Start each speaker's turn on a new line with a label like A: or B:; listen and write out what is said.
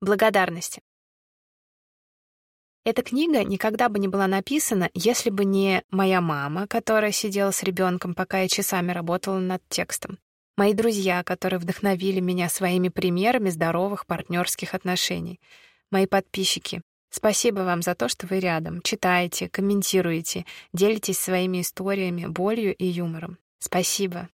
A: Благодарности. Эта книга никогда бы не была написана, если бы не моя мама, которая сидела с ребенком, пока я часами работала над текстом. Мои друзья, которые вдохновили меня своими примерами здоровых партнерских отношений. Мои подписчики. Спасибо вам за то, что вы рядом, читаете, комментируете, делитесь своими историями, болью и юмором. Спасибо.